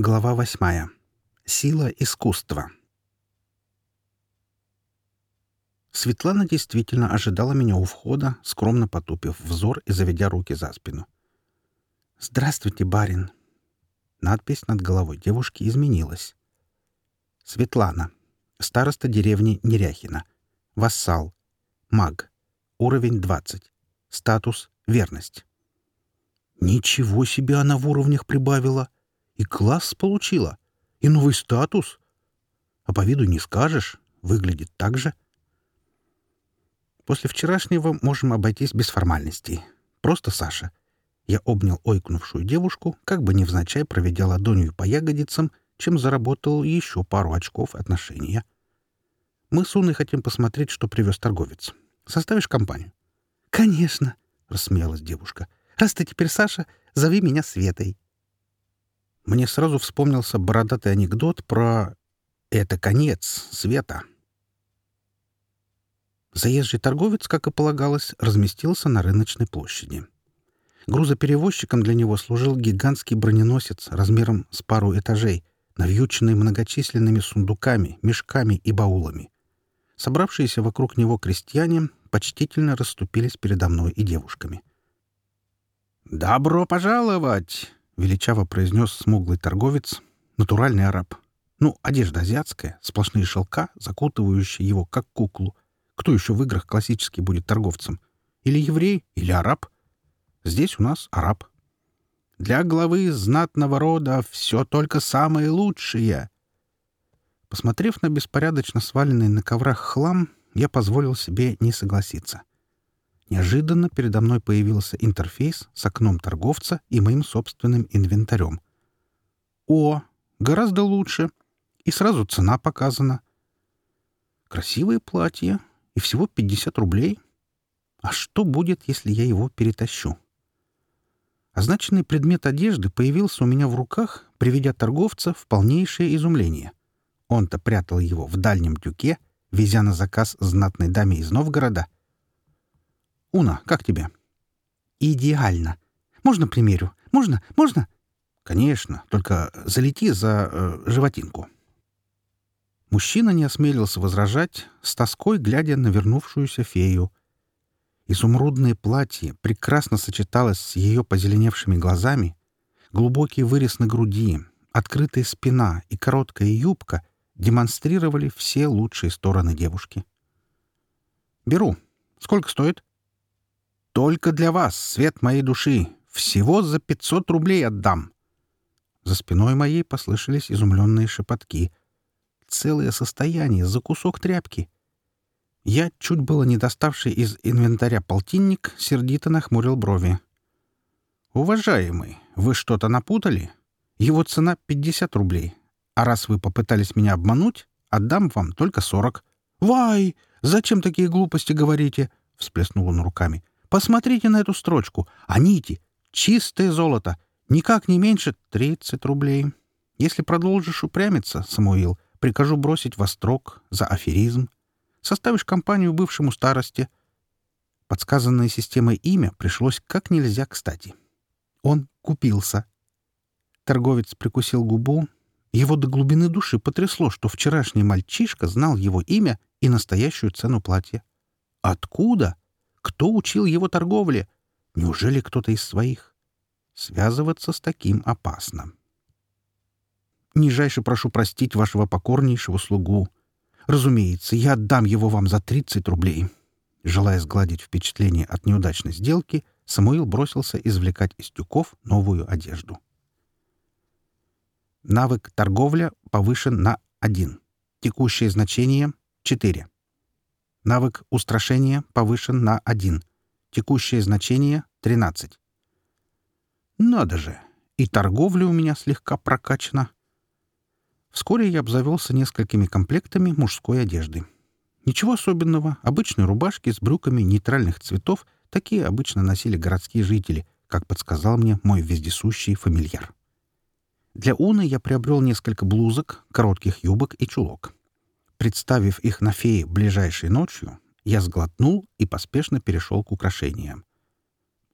Глава восьмая. Сила искусства. Светлана действительно ожидала меня у входа, скромно потупив взор и заведя руки за спину. «Здравствуйте, барин!» Надпись над головой девушки изменилась. Светлана. Староста деревни Неряхина. Вассал. Маг. Уровень 20. Статус — верность. Ничего себе она в уровнях прибавила! И класс получила, и новый статус. А по виду не скажешь, выглядит так же. После вчерашнего можем обойтись без формальностей. Просто Саша. Я обнял ойкнувшую девушку, как бы невзначай проведя ладонью по ягодицам, чем заработал еще пару очков отношения. Мы с Уной хотим посмотреть, что привез торговец. Составишь компанию? — Конечно, — рассмеялась девушка. — Раз ты теперь Саша, зови меня Светой мне сразу вспомнился бородатый анекдот про «это конец света». Заезжий торговец, как и полагалось, разместился на рыночной площади. Грузоперевозчиком для него служил гигантский броненосец размером с пару этажей, навьюченный многочисленными сундуками, мешками и баулами. Собравшиеся вокруг него крестьяне почтительно расступились передо мной и девушками. «Добро пожаловать!» Величаво произнес смуглый торговец, натуральный араб. Ну, одежда азиатская, сплошные шелка, закутывающие его, как куклу. Кто еще в играх классически будет торговцем? Или еврей, или араб? Здесь у нас араб. Для главы знатного рода все только самое лучшее. Посмотрев на беспорядочно сваленный на коврах хлам, я позволил себе не согласиться. Неожиданно передо мной появился интерфейс с окном торговца и моим собственным инвентарем. О, гораздо лучше. И сразу цена показана. Красивое платье. И всего 50 рублей. А что будет, если я его перетащу? Означенный предмет одежды появился у меня в руках, приведя торговца в полнейшее изумление. Он-то прятал его в дальнем тюке, везя на заказ знатной даме из Новгорода — Уна, как тебе?» «Идеально. Можно примерю? Можно? Можно?» «Конечно. Только залети за э, животинку». Мужчина не осмелился возражать, с тоской глядя на вернувшуюся фею. Изумрудное платье прекрасно сочеталось с ее позеленевшими глазами, глубокий вырез на груди, открытая спина и короткая юбка демонстрировали все лучшие стороны девушки. «Беру. Сколько стоит?» Только для вас, свет моей души. Всего за пятьсот рублей отдам. За спиной моей послышались изумленные шепотки. Целое состояние за кусок тряпки. Я, чуть было не доставший из инвентаря полтинник, сердито нахмурил брови. «Уважаемый, вы что-то напутали? Его цена — пятьдесят рублей. А раз вы попытались меня обмануть, отдам вам только сорок». «Вай! Зачем такие глупости говорите?» — всплеснул он руками. Посмотрите на эту строчку. А нити — чистое золото. Никак не меньше 30 рублей. Если продолжишь упрямиться, Самуил, прикажу бросить во строк за аферизм. Составишь компанию бывшему старости. Подсказанное системой имя пришлось как нельзя кстати. Он купился. Торговец прикусил губу. Его до глубины души потрясло, что вчерашний мальчишка знал его имя и настоящую цену платья. Откуда? Кто учил его торговле? Неужели кто-то из своих? Связываться с таким опасно. Нижайше прошу простить вашего покорнейшего слугу. Разумеется, я отдам его вам за 30 рублей. Желая сгладить впечатление от неудачной сделки, Самуил бросился извлекать из тюков новую одежду. Навык торговля повышен на 1. Текущее значение — 4. Навык устрашения повышен на 1. Текущее значение — 13. Надо же! И торговля у меня слегка прокачана. Вскоре я обзавелся несколькими комплектами мужской одежды. Ничего особенного. Обычные рубашки с брюками нейтральных цветов такие обычно носили городские жители, как подсказал мне мой вездесущий фамильяр. Для Уны я приобрел несколько блузок, коротких юбок и чулок. Представив их на фее ближайшей ночью, я сглотнул и поспешно перешел к украшениям.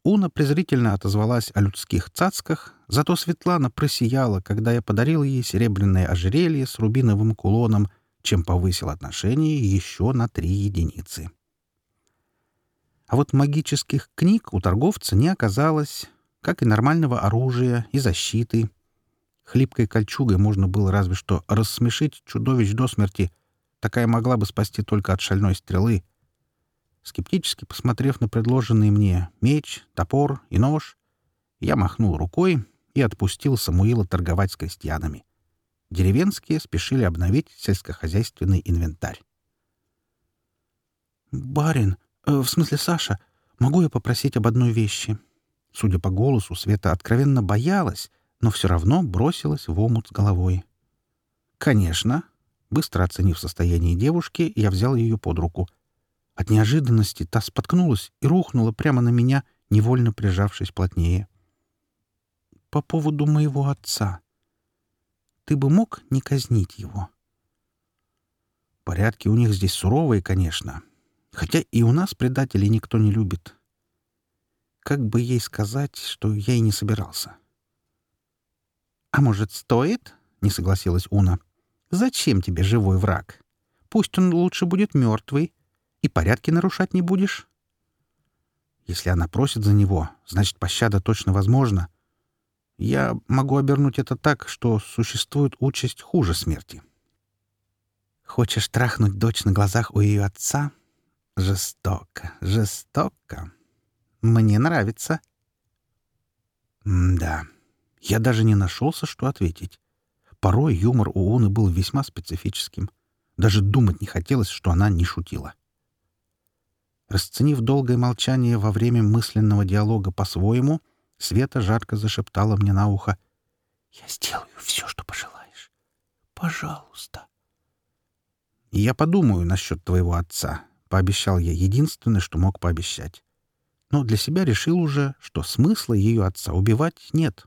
Уна презрительно отозвалась о людских цацках, зато Светлана просияла, когда я подарил ей серебряное ожерелье с рубиновым кулоном, чем повысил отношение еще на три единицы. А вот магических книг у торговца не оказалось, как и нормального оружия и защиты. Хлипкой кольчугой можно было разве что рассмешить чудовищ до смерти. Такая могла бы спасти только от шальной стрелы — Скептически посмотрев на предложенные мне меч, топор и нож, я махнул рукой и отпустил Самуила торговать с крестьянами. Деревенские спешили обновить сельскохозяйственный инвентарь. «Барин, э, в смысле Саша, могу я попросить об одной вещи?» Судя по голосу, Света откровенно боялась, но все равно бросилась в омут с головой. «Конечно». Быстро оценив состояние девушки, я взял ее под руку — от неожиданности та споткнулась и рухнула прямо на меня, невольно прижавшись плотнее. «По поводу моего отца. Ты бы мог не казнить его?» Порядки у них здесь суровые, конечно. Хотя и у нас предателей никто не любит. Как бы ей сказать, что я и не собирался? «А может, стоит?» — не согласилась Уна. «Зачем тебе живой враг? Пусть он лучше будет мертвый, и порядки нарушать не будешь? Если она просит за него, значит, пощада точно возможна. Я могу обернуть это так, что существует участь хуже смерти. Хочешь трахнуть дочь на глазах у ее отца? Жестоко, жестоко. Мне нравится. М да, я даже не нашелся, что ответить. Порой юмор у Уны был весьма специфическим. Даже думать не хотелось, что она не шутила. Расценив долгое молчание во время мысленного диалога по-своему, Света жарко зашептала мне на ухо. «Я сделаю все, что пожелаешь. Пожалуйста». «Я подумаю насчет твоего отца», — пообещал я единственное, что мог пообещать. Но для себя решил уже, что смысла ее отца убивать нет.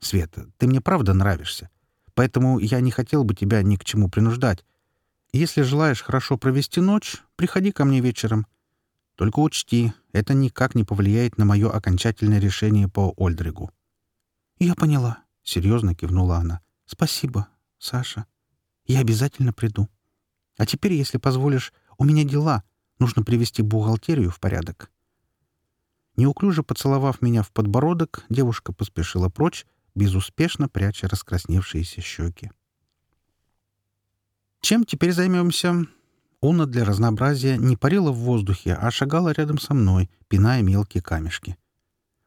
«Света, ты мне правда нравишься, поэтому я не хотел бы тебя ни к чему принуждать, если желаешь хорошо провести ночь, приходи ко мне вечером. Только учти, это никак не повлияет на мое окончательное решение по Ольдригу». «Я поняла», — серьезно кивнула она. «Спасибо, Саша. Я обязательно приду. А теперь, если позволишь, у меня дела. Нужно привести бухгалтерию в порядок». Неуклюже поцеловав меня в подбородок, девушка поспешила прочь, безуспешно пряча раскрасневшиеся щеки. Чем теперь займемся? Уна для разнообразия не парила в воздухе, а шагала рядом со мной, пиная мелкие камешки.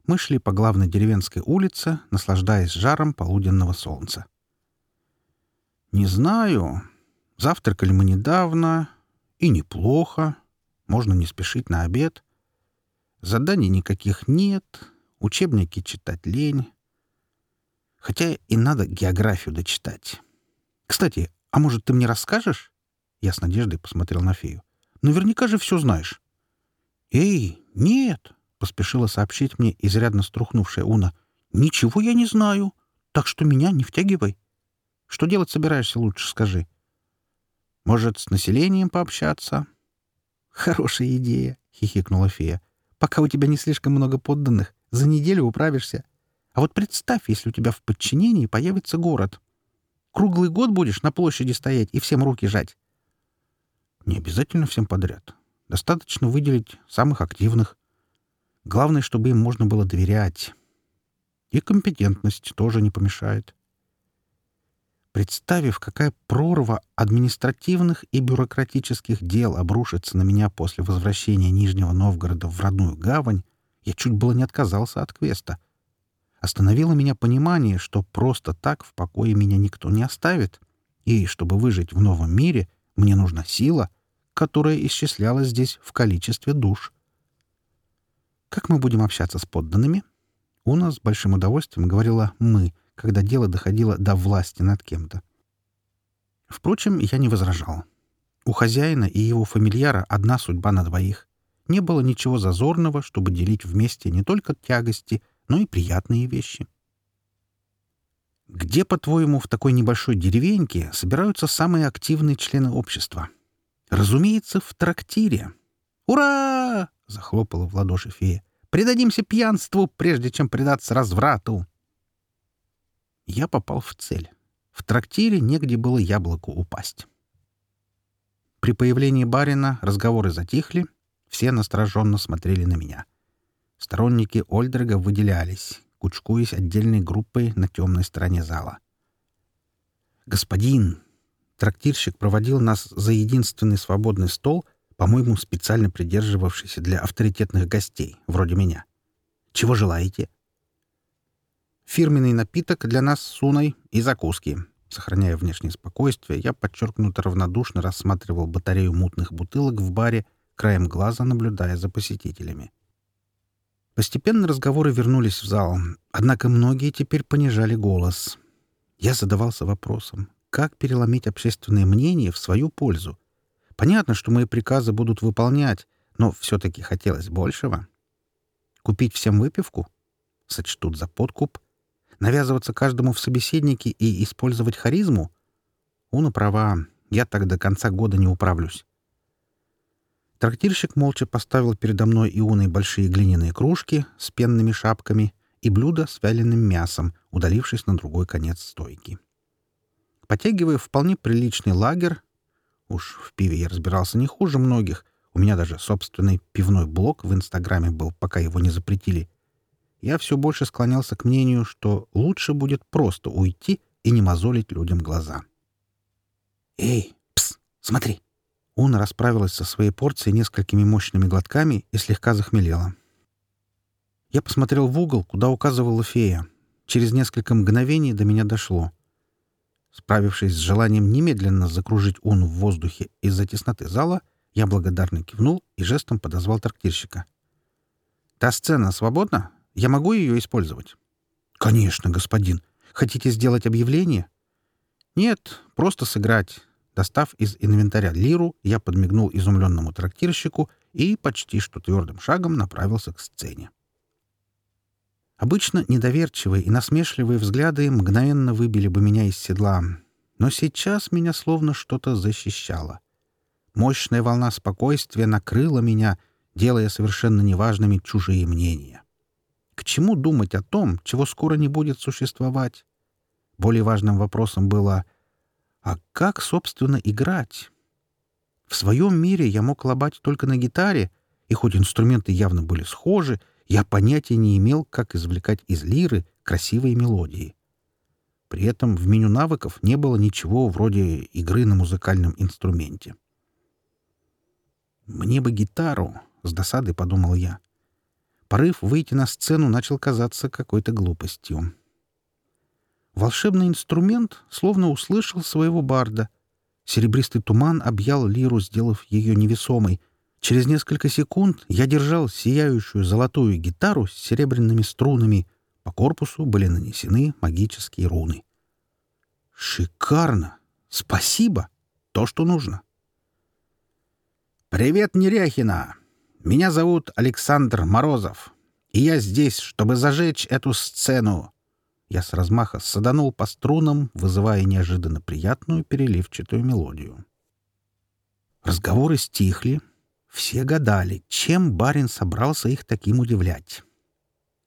Мы шли по главной деревенской улице, наслаждаясь жаром полуденного солнца. «Не знаю. Завтракали мы недавно. И неплохо. Можно не спешить на обед. Заданий никаких нет. Учебники читать лень. Хотя и надо географию дочитать. Кстати, «А может, ты мне расскажешь?» Я с надеждой посмотрел на фею. «Наверняка же все знаешь». «Эй, нет!» — поспешила сообщить мне изрядно струхнувшая Уна. «Ничего я не знаю, так что меня не втягивай. Что делать собираешься, лучше скажи». «Может, с населением пообщаться?» «Хорошая идея», — хихикнула фея. «Пока у тебя не слишком много подданных, за неделю управишься. А вот представь, если у тебя в подчинении появится город. Круглый год будешь на площади стоять и всем руки жать? Не обязательно всем подряд. Достаточно выделить самых активных. Главное, чтобы им можно было доверять. И компетентность тоже не помешает. Представив, какая прорва административных и бюрократических дел обрушится на меня после возвращения Нижнего Новгорода в родную гавань, я чуть было не отказался от квеста — остановило меня понимание, что просто так в покое меня никто не оставит, и, чтобы выжить в новом мире, мне нужна сила, которая исчислялась здесь в количестве душ. Как мы будем общаться с подданными? У нас с большим удовольствием говорила «мы», когда дело доходило до власти над кем-то. Впрочем, я не возражал. У хозяина и его фамильяра одна судьба на двоих. Не было ничего зазорного, чтобы делить вместе не только тягости — но и приятные вещи. Где, по-твоему, в такой небольшой деревеньке собираются самые активные члены общества? Разумеется, в трактире. «Ура!» — захлопала в ладоши фея. Предадимся пьянству, прежде чем предаться разврату!» Я попал в цель. В трактире негде было яблоку упасть. При появлении барина разговоры затихли, все настороженно смотрели на меня. Сторонники Ольдрега выделялись, кучкуясь отдельной группой на темной стороне зала. «Господин!» Трактирщик проводил нас за единственный свободный стол, по-моему, специально придерживавшийся для авторитетных гостей, вроде меня. «Чего желаете?» «Фирменный напиток для нас с Суной и закуски». Сохраняя внешнее спокойствие, я подчеркнуто равнодушно рассматривал батарею мутных бутылок в баре, краем глаза наблюдая за посетителями. Постепенно разговоры вернулись в зал, однако многие теперь понижали голос. Я задавался вопросом, как переломить общественное мнение в свою пользу. Понятно, что мои приказы будут выполнять, но все-таки хотелось большего. Купить всем выпивку? Сочтут за подкуп? Навязываться каждому в собеседнике и использовать харизму? Уна права, я так до конца года не управлюсь. Трактирщик молча поставил передо мной и Уной большие глиняные кружки с пенными шапками и блюдо с вяленым мясом, удалившись на другой конец стойки. Потягивая вполне приличный лагерь, уж в пиве я разбирался не хуже многих, у меня даже собственный пивной блог в Инстаграме был, пока его не запретили, я все больше склонялся к мнению, что лучше будет просто уйти и не мозолить людям глаза. «Эй, пс, смотри!» Уна расправилась со своей порцией несколькими мощными глотками и слегка захмелела. Я посмотрел в угол, куда указывала фея. Через несколько мгновений до меня дошло. Справившись с желанием немедленно закружить Уну в воздухе из-за тесноты зала, я благодарно кивнул и жестом подозвал трактирщика. «Та сцена свободна? Я могу ее использовать?» «Конечно, господин. Хотите сделать объявление?» «Нет, просто сыграть. Достав из инвентаря лиру, я подмигнул изумленному трактирщику и почти что твердым шагом направился к сцене. Обычно недоверчивые и насмешливые взгляды мгновенно выбили бы меня из седла, но сейчас меня словно что-то защищало. Мощная волна спокойствия накрыла меня, делая совершенно неважными чужие мнения. К чему думать о том, чего скоро не будет существовать? Более важным вопросом было — а как, собственно, играть? В своем мире я мог лобать только на гитаре, и хоть инструменты явно были схожи, я понятия не имел, как извлекать из лиры красивые мелодии. При этом в меню навыков не было ничего вроде игры на музыкальном инструменте. «Мне бы гитару», — с досадой подумал я. Порыв выйти на сцену начал казаться какой-то глупостью. Волшебный инструмент словно услышал своего барда. Серебристый туман объял лиру, сделав ее невесомой. Через несколько секунд я держал сияющую золотую гитару с серебряными струнами. По корпусу были нанесены магические руны. «Шикарно! Спасибо! То, что нужно!» «Привет, Неряхина! Меня зовут Александр Морозов, и я здесь, чтобы зажечь эту сцену!» Я с размаха саданул по струнам, вызывая неожиданно приятную переливчатую мелодию. Разговоры стихли. Все гадали, чем барин собрался их таким удивлять.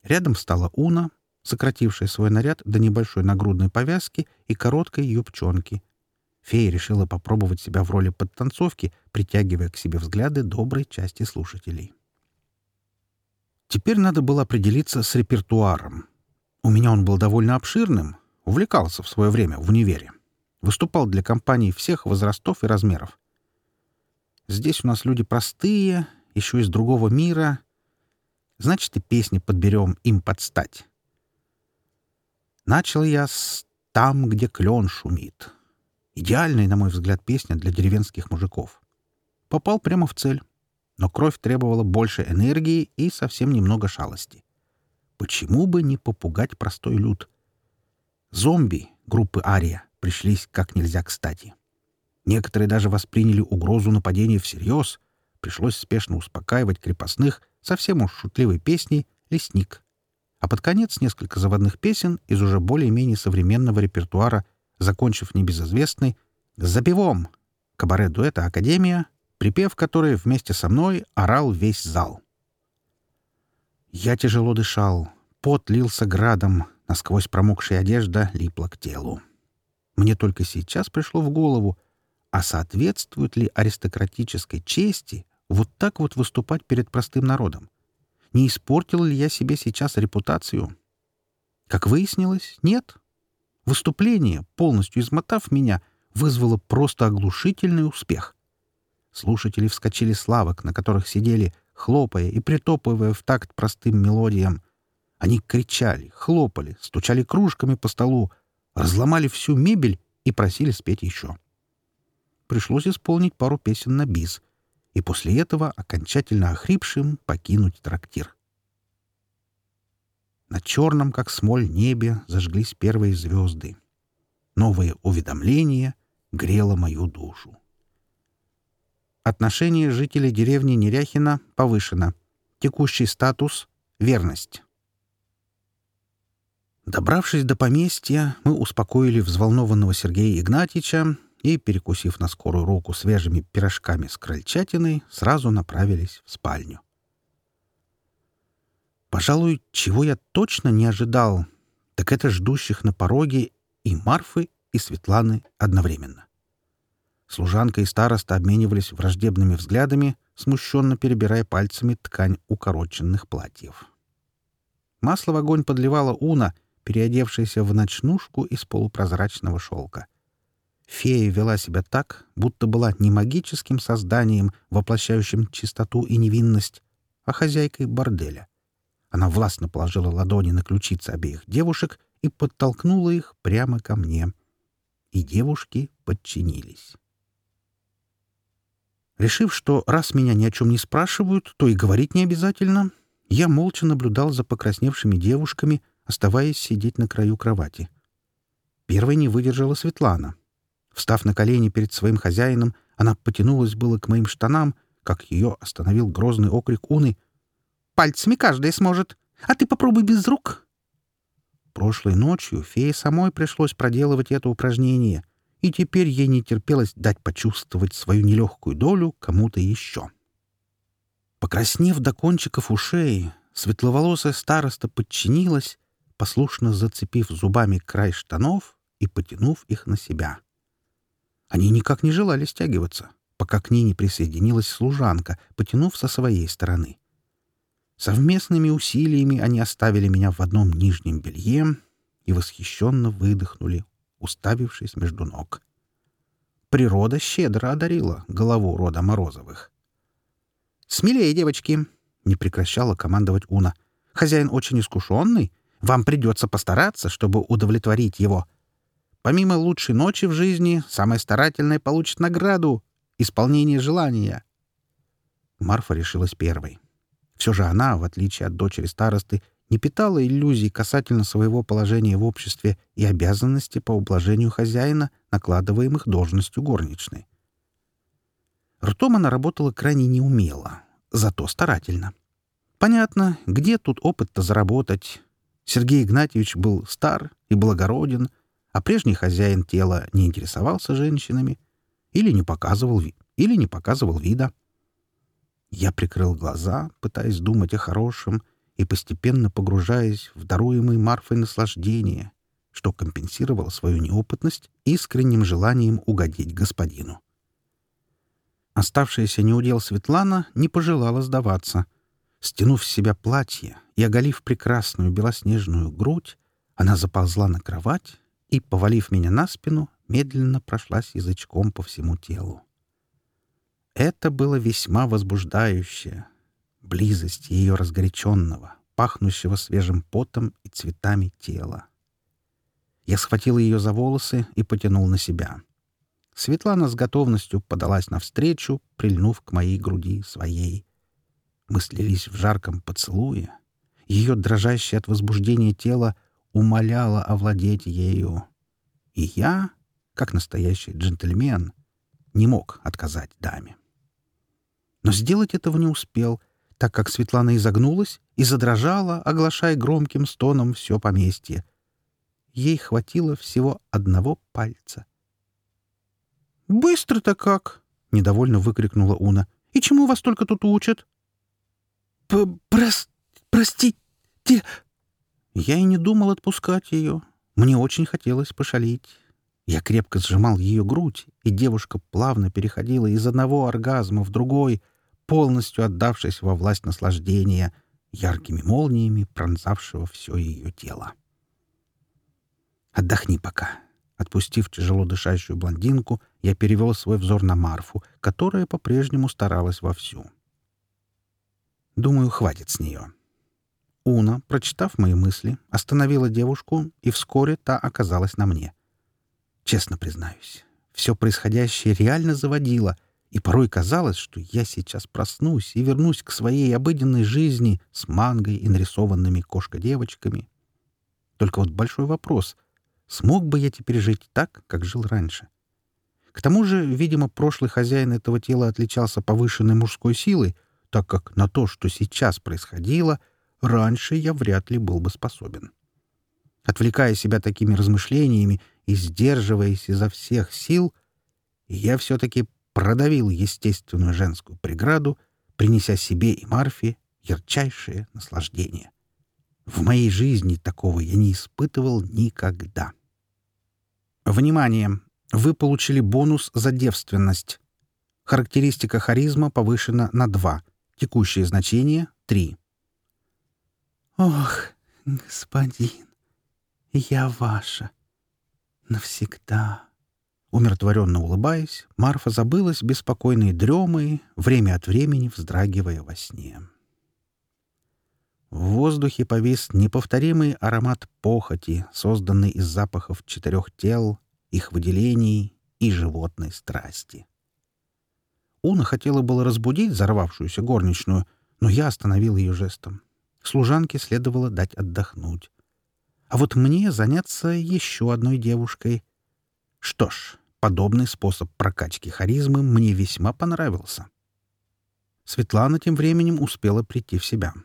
Рядом стала Уна, сократившая свой наряд до небольшой нагрудной повязки и короткой юбчонки. Фея решила попробовать себя в роли подтанцовки, притягивая к себе взгляды доброй части слушателей. Теперь надо было определиться с репертуаром — у меня он был довольно обширным, увлекался в свое время в универе. Выступал для компаний всех возрастов и размеров. Здесь у нас люди простые, еще из другого мира. Значит, и песни подберем им подстать. Начал я с «Там, где клен шумит». Идеальная, на мой взгляд, песня для деревенских мужиков. Попал прямо в цель, но кровь требовала больше энергии и совсем немного шалости. Почему бы не попугать простой люд? Зомби группы Ария пришлись как нельзя кстати. Некоторые даже восприняли угрозу нападения всерьез. Пришлось спешно успокаивать крепостных совсем уж шутливой песней «Лесник». А под конец несколько заводных песен из уже более-менее современного репертуара, закончив небезызвестный «За пивом» кабаре-дуэта «Академия», припев которой вместе со мной орал весь зал. Я тяжело дышал, пот лился градом, насквозь промокшая одежда липла к телу. Мне только сейчас пришло в голову, а соответствует ли аристократической чести вот так вот выступать перед простым народом? Не испортил ли я себе сейчас репутацию? Как выяснилось, нет. Выступление, полностью измотав меня, вызвало просто оглушительный успех. Слушатели вскочили с лавок, на которых сидели, хлопая и притопывая в такт простым мелодиям. Они кричали, хлопали, стучали кружками по столу, разломали всю мебель и просили спеть еще. Пришлось исполнить пару песен на бис, и после этого окончательно охрипшим покинуть трактир. На черном, как смоль, небе зажглись первые звезды. Новое уведомление грело мою душу. Отношение жителей деревни Неряхина повышено. Текущий статус — верность. Добравшись до поместья, мы успокоили взволнованного Сергея Игнатьича и, перекусив на скорую руку свежими пирожками с крольчатиной, сразу направились в спальню. Пожалуй, чего я точно не ожидал, так это ждущих на пороге и Марфы, и Светланы одновременно. Служанка и староста обменивались враждебными взглядами, смущенно перебирая пальцами ткань укороченных платьев. Масло в огонь подливала Уна — переодевшаяся в ночнушку из полупрозрачного шелка. Фея вела себя так, будто была не магическим созданием, воплощающим чистоту и невинность, а хозяйкой борделя. Она властно положила ладони на ключицы обеих девушек и подтолкнула их прямо ко мне. И девушки подчинились. Решив, что раз меня ни о чем не спрашивают, то и говорить не обязательно, я молча наблюдал за покрасневшими девушками — оставаясь сидеть на краю кровати. Первой не выдержала Светлана. Встав на колени перед своим хозяином, она потянулась было к моим штанам, как ее остановил грозный окрик Уны. «Пальцами каждая сможет, а ты попробуй без рук!» Прошлой ночью фее самой пришлось проделывать это упражнение, и теперь ей не терпелось дать почувствовать свою нелегкую долю кому-то еще. Покраснев до кончиков ушей, светловолосая староста подчинилась послушно зацепив зубами край штанов и потянув их на себя. Они никак не желали стягиваться, пока к ней не присоединилась служанка, потянув со своей стороны. Совместными усилиями они оставили меня в одном нижнем белье и восхищенно выдохнули, уставившись между ног. Природа щедро одарила голову рода Морозовых. «Смелее, девочки!» — не прекращала командовать Уна. «Хозяин очень искушенный вам придется постараться, чтобы удовлетворить его. Помимо лучшей ночи в жизни, самое старательное получит награду — исполнение желания. Марфа решилась первой. Все же она, в отличие от дочери старосты, не питала иллюзий касательно своего положения в обществе и обязанности по ублажению хозяина, накладываемых должностью горничной. Ртом она работала крайне неумело, зато старательно. Понятно, где тут опыт-то заработать, Сергей Игнатьевич был стар и благороден, а прежний хозяин тела не интересовался женщинами или не показывал, или не показывал вида. Я прикрыл глаза, пытаясь думать о хорошем и постепенно погружаясь в даруемый Марфой наслаждение, что компенсировало свою неопытность искренним желанием угодить господину. Оставшаяся неудел Светлана не пожелала сдаваться — Стянув с себя платье и оголив прекрасную белоснежную грудь, она заползла на кровать и, повалив меня на спину, медленно прошлась язычком по всему телу. Это было весьма возбуждающе. Близость ее разгоряченного, пахнущего свежим потом и цветами тела. Я схватил ее за волосы и потянул на себя. Светлана с готовностью подалась навстречу, прильнув к моей груди своей. Мы слились в жарком поцелуе. Ее дрожащее от возбуждения тело умоляло овладеть ею. И я, как настоящий джентльмен, не мог отказать даме. Но сделать этого не успел, так как Светлана изогнулась и задрожала, оглашая громким стоном все поместье. Ей хватило всего одного пальца. «Быстро-то как!» — недовольно выкрикнула Уна. «И чему вас только тут учат?» Прос простите!» Я и не думал отпускать ее. Мне очень хотелось пошалить. Я крепко сжимал ее грудь, и девушка плавно переходила из одного оргазма в другой, полностью отдавшись во власть наслаждения, яркими молниями пронзавшего все ее тело. «Отдохни пока». Отпустив тяжело дышащую блондинку, я перевел свой взор на Марфу, которая по-прежнему старалась вовсю. Думаю, хватит с нее. Уна, прочитав мои мысли, остановила девушку, и вскоре та оказалась на мне. Честно признаюсь, все происходящее реально заводило, и порой казалось, что я сейчас проснусь и вернусь к своей обыденной жизни с мангой и нарисованными кошка-девочками. Только вот большой вопрос Смог бы я теперь жить так, как жил раньше? К тому же, видимо, прошлый хозяин этого тела отличался повышенной мужской силой, так как на то, что сейчас происходило, раньше я вряд ли был бы способен. Отвлекая себя такими размышлениями и сдерживаясь изо всех сил, я все-таки продавил естественную женскую преграду, принеся себе и Марфе ярчайшее наслаждение. В моей жизни такого я не испытывал никогда. Внимание! Вы получили бонус за девственность. Характеристика харизма повышена на 2. Текущее значение — 3. «Ох, господин, я ваша. Навсегда». Умиротворенно улыбаясь, Марфа забылась беспокойной дремой, время от времени вздрагивая во сне. В воздухе повис неповторимый аромат похоти, созданный из запахов четырех тел, их выделений и животной страсти. Уна хотела было разбудить взорвавшуюся горничную, но я остановил ее жестом. Служанке следовало дать отдохнуть. А вот мне заняться еще одной девушкой. Что ж, подобный способ прокачки харизмы мне весьма понравился. Светлана тем временем успела прийти в себя. —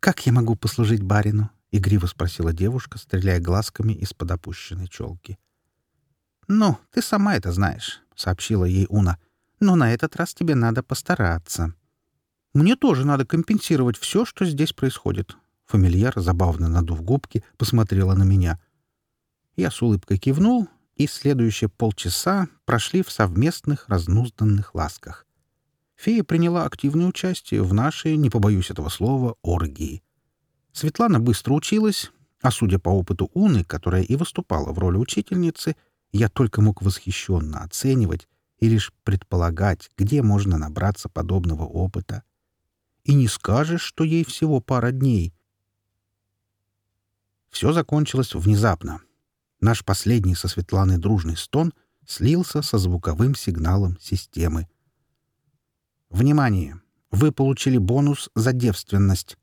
«Как я могу послужить барину?» — игриво спросила девушка, стреляя глазками из-под опущенной челки. «Ну, ты сама это знаешь», — сообщила ей Уна. «Но на этот раз тебе надо постараться». «Мне тоже надо компенсировать все, что здесь происходит». Фамильяр, забавно надув губки, посмотрела на меня. Я с улыбкой кивнул, и следующие полчаса прошли в совместных разнузданных ласках. Фея приняла активное участие в нашей, не побоюсь этого слова, оргии. Светлана быстро училась, а судя по опыту Уны, которая и выступала в роли учительницы, я только мог восхищенно оценивать и лишь предполагать, где можно набраться подобного опыта. И не скажешь, что ей всего пара дней. Все закончилось внезапно. Наш последний со Светланой дружный стон слился со звуковым сигналом системы — Внимание! Вы получили бонус за девственность.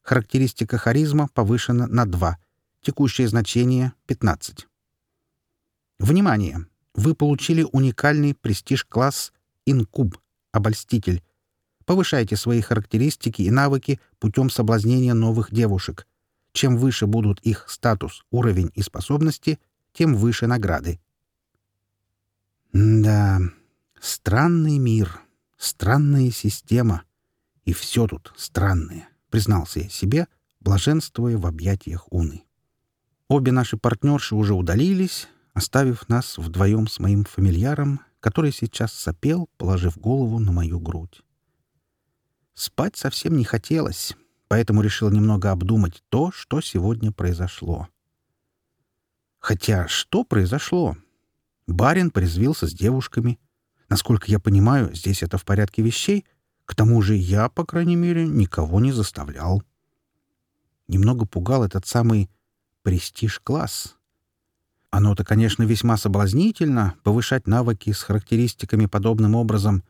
Характеристика харизма повышена на 2. Текущее значение — 15. Внимание! Вы получили уникальный престиж-класс «Инкуб» — «Обольститель». Повышайте свои характеристики и навыки путем соблазнения новых девушек. Чем выше будут их статус, уровень и способности, тем выше награды. да, странный мир. Странная система. И все тут странное, признался я себе, блаженствуя в объятиях Уны. Обе наши партнерши уже удалились, оставив нас вдвоем с моим фамильяром, который сейчас сопел, положив голову на мою грудь. Спать совсем не хотелось, поэтому решил немного обдумать то, что сегодня произошло. Хотя что произошло? Барин порезвился с девушками — Насколько я понимаю, здесь это в порядке вещей. К тому же я, по крайней мере, никого не заставлял. Немного пугал этот самый престиж-класс. Оно-то, конечно, весьма соблазнительно повышать навыки с характеристиками подобным образом.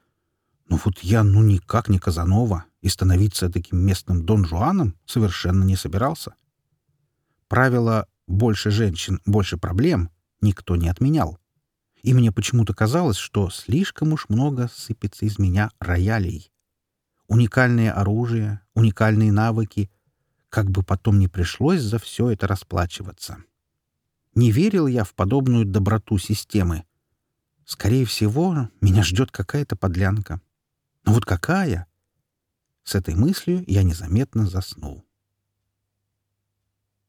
Но вот я ну никак не Казанова и становиться таким местным Дон Жуаном совершенно не собирался. Правило «больше женщин, больше проблем» никто не отменял и мне почему-то казалось, что слишком уж много сыпется из меня роялей. Уникальное оружие, уникальные навыки. Как бы потом не пришлось за все это расплачиваться. Не верил я в подобную доброту системы. Скорее всего, меня ждет какая-то подлянка. Но вот какая? С этой мыслью я незаметно заснул.